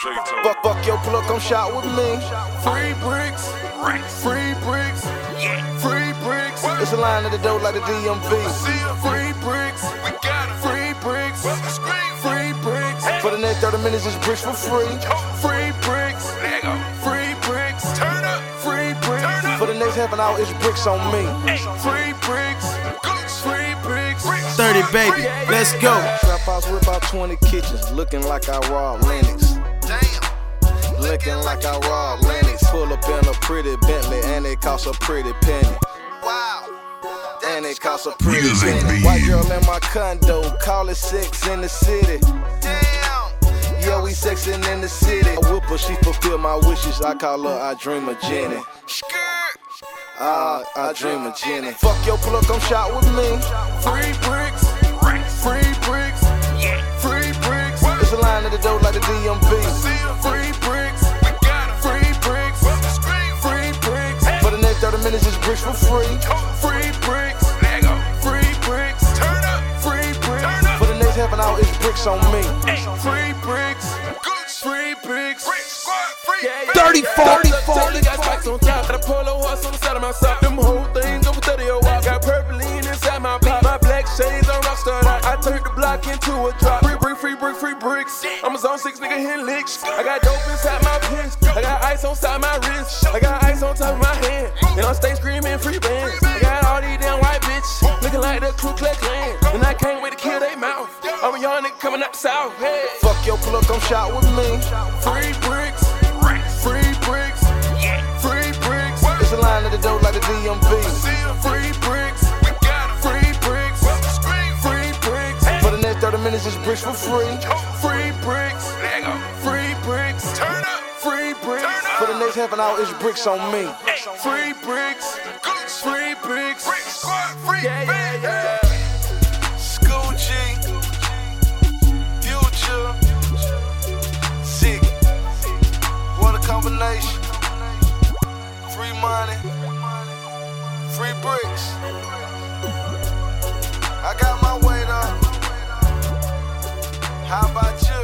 Fuck, fuck your plug, come shot with me. Free bricks, free bricks, free bricks. It's a line at the door like the DMV. Free bricks, free bricks, free bricks. For the next 30 minutes, it's bricks for free. Free bricks, free bricks, turn up, free bricks. For the next half an hour, it's bricks on me. Free bricks, free bricks. 30 baby, let's go. Trap house with about 20 kitchens, looking like I robbed Lenox. Damn. Looking like I robbed Lenox. Pull up in a pretty Bentley, and it costs a pretty penny. Wow. And it costs a pretty Music penny. beat. White girl in my condo, call it six in the city. Damn. Yeah, we sexing in the city. I whoop her, she fulfill my wishes. I call her, I dream of Jenny. Ah, I dream of Jenny. Fuck your plug, come shot with me. Free bricks, free bricks, bricks for free. Free bricks, free bricks, turn up, free bricks. For the next half an hour, it's bricks on me. Free bricks, free bricks. Yeah, yeah. 30, 40, 40, got spikes on top. Got a polo horse on the side of my sock. Them whole things over 30 a walk. Got purple lean inside my pop. My black shades on rockstar. I, I turned the block into a drop. Free brick, free brick, free bricks. I'm a zone six nigga hitting licks. I got dope inside my pants. I got ice on side my wrist. I got ice on top of my hand. And I'm stay screaming free bands. I got all these damn white bitches looking like the Ku Klux Klan. And I can't wait to kill they mouth. I'm a young nigga coming the south. Hey. Fuck your plug, come shot with me. Free bricks, free bricks, free bricks. It's a line at the door like the DMV. Free bricks, free bricks, free bricks. For the next 30 minutes, it's bricks for free. Free bricks, For the next half an hour, it's bricks on me. Free bricks, free bricks. Yeah, yeah, yeah. School Future, Sick. What a combination. Free money, free bricks. I got my weight up. How about you?